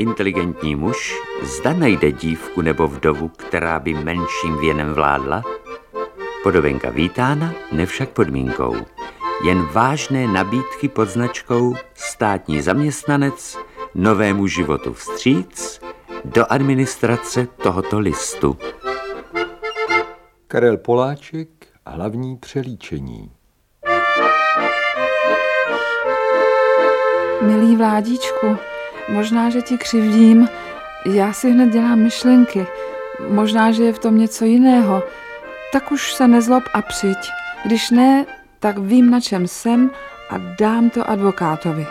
inteligentní muž, zda najde dívku nebo vdovu, která by menším věnem vládla? Podobenka vítána, nevšak podmínkou. Jen vážné nabídky pod značkou státní zaměstnanec novému životu vstříc do administrace tohoto listu. Karel Poláček, hlavní přelíčení. Milý vládičku, možná, že ti křivdím, já si hned dělám myšlenky. Možná, že je v tom něco jiného. Tak už se nezlob a přijď. Když ne, tak vím, na čem jsem a dám to advokátovi.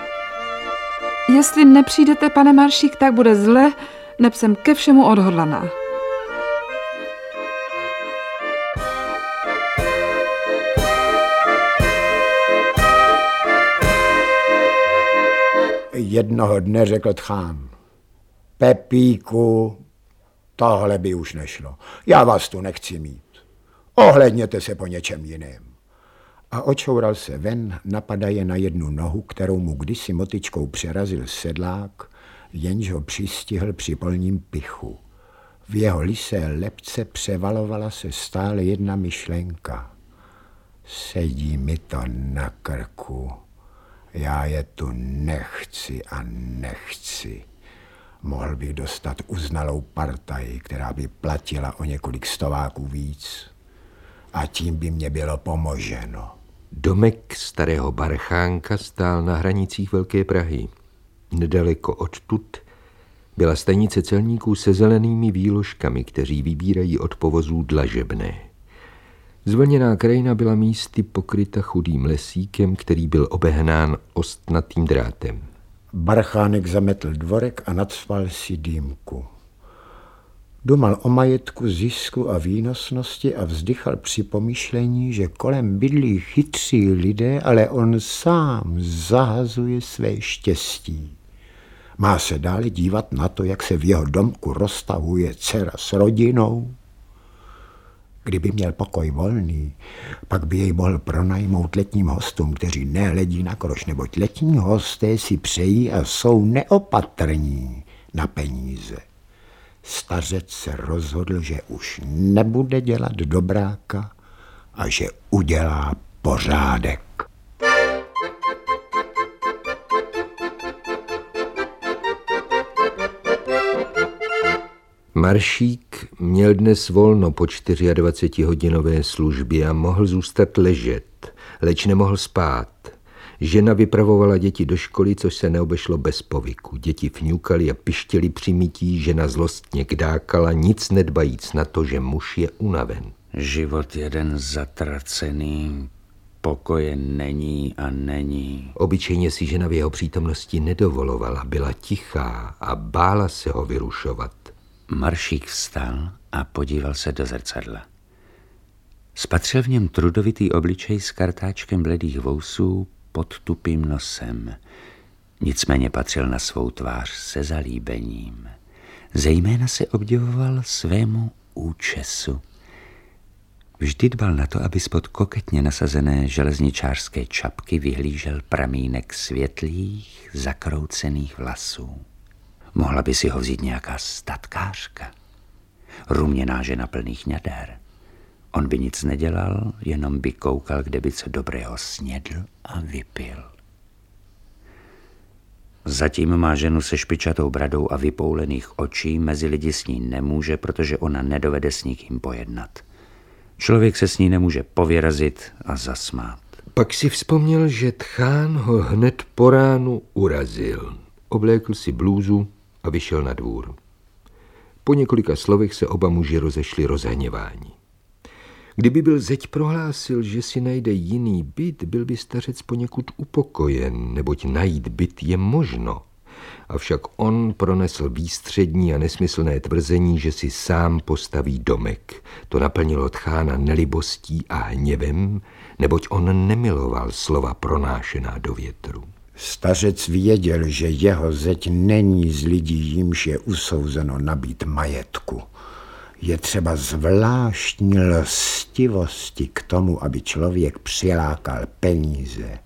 Jestli nepřijdete, pane Maršík, tak bude zle, neb jsem ke všemu odhodlaná. Jednoho dne řekl tchán, Pepíku, tohle by už nešlo. Já vás tu nechci mít. Ohledněte se po něčem jiném. A očoural se ven, napadaje na jednu nohu, kterou mu kdysi motičkou přerazil sedlák, jenž ho přistihl při polním pichu. V jeho lisé lepce převalovala se stále jedna myšlenka. Sedí mi to na krku. Já je tu nechci a nechci. Mohl bych dostat uznalou partaj, která by platila o několik stováků víc. A tím by mě bylo pomoženo. Domek starého barchánka stál na hranicích Velké Prahy. Nedaleko odtud byla stanice celníků se zelenými výložkami, kteří vybírají od povozů dlažebné. Zvlněná krajina byla místy pokryta chudým lesíkem, který byl obehnán ostnatým drátem. Barchánek zametl dvorek a nadsval si dýmku. Dumal o majetku, zisku a výnosnosti a vzdychal při pomyšlení, že kolem bydlí chytří lidé, ale on sám zahazuje své štěstí. Má se dále dívat na to, jak se v jeho domku roztahuje dcera s rodinou, Kdyby měl pokoj volný, pak by jej mohl pronajmout letním hostům, kteří nehledí na kroš, neboť letní hosté si přejí a jsou neopatrní na peníze. Stařec se rozhodl, že už nebude dělat dobráka a že udělá pořádek. Maršík měl dnes volno po 24-hodinové službě a mohl zůstat ležet, leč nemohl spát. Žena vypravovala děti do školy, což se neobešlo bez povyku. Děti fňukali a pištěli při mytí, žena zlostně kdákala, nic nedbajíc na to, že muž je unaven. Život jeden zatracený, pokoje není a není. Obyčejně si žena v jeho přítomnosti nedovolovala, byla tichá a bála se ho vyrušovat. Maršík vstal a podíval se do zrcadla. Spatřil v něm trudovitý obličej s kartáčkem bledých vousů pod tupým nosem. Nicméně patřil na svou tvář se zalíbením. Zejména se obdivoval svému účesu. Vždy dbal na to, aby spod koketně nasazené železničářské čapky vyhlížel pramínek světlých, zakroucených vlasů. Mohla by si ho vzít nějaká statkářka. Ruměná žena plných ňader. On by nic nedělal, jenom by koukal, kde by co dobrého snědl a vypil. Zatím má ženu se špičatou bradou a vypoulených očí, mezi lidi s ní nemůže, protože ona nedovede s nikým pojednat. Člověk se s ní nemůže pověrazit a zasmát. Pak si vzpomněl, že tchán ho hned po ránu urazil. Oblékl si blůzu, a vyšel na dvůr. Po několika slovech se oba muži rozešli rozhněvání. Kdyby byl zeď prohlásil, že si najde jiný byt, byl by stařec poněkud upokojen, neboť najít byt je možno. Avšak on pronesl výstřední a nesmyslné tvrzení, že si sám postaví domek. To naplnilo tchána nelibostí a hněvem, neboť on nemiloval slova pronášená do větru. Stařec věděl, že jeho zeď není z lidí, jimž je usouzeno nabít majetku. Je třeba zvláštní lstivosti k tomu, aby člověk přilákal peníze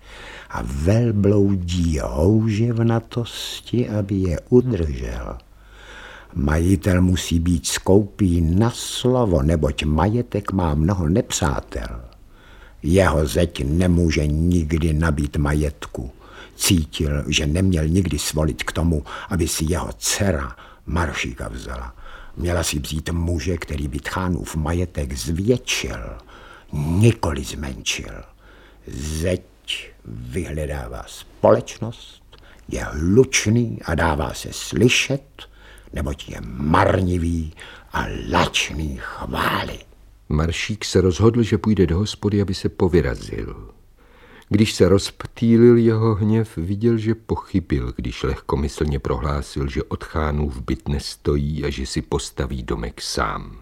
a velbloudí houževnatosti, aby je udržel. Majitel musí být skoupý na slovo, neboť majetek má mnoho nepřátel. Jeho zeď nemůže nikdy nabít majetku. Cítil, že neměl nikdy svolit k tomu, aby si jeho dcera Maršíka vzala. Měla si vzít muže, který by Tchánův majetek zvětšil, nikoli zmenšil. Zeď vyhledává společnost, je hlučný a dává se slyšet, neboť je marnivý a lačný chvály. Maršík se rozhodl, že půjde do hospody, aby se povyrazil. Když se rozptýlil jeho hněv, viděl, že pochybil, když lehkomyslně prohlásil, že od v byt nestojí a že si postaví domek sám.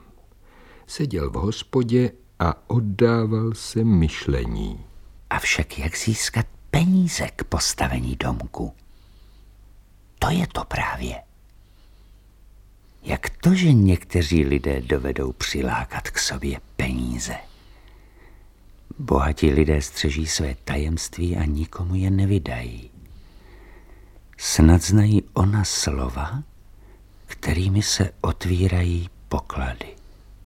Seděl v hospodě a oddával se myšlení. Avšak jak získat peníze k postavení domku? To je to právě. Jak to, že někteří lidé dovedou přilákat k sobě peníze? Bohatí lidé střeží své tajemství a nikomu je nevydají. Snad znají ona slova, kterými se otvírají poklady.